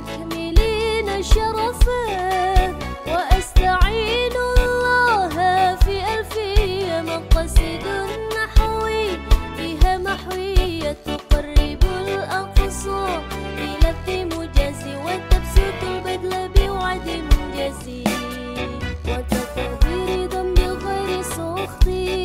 تكملين شرفه وأستعين الله في الفي مقصد نحوي فيها محوية تقرب الأقصى بلفت مجاز وتبسط البدل بوعد جزي وتطهير ذنب غير سخطي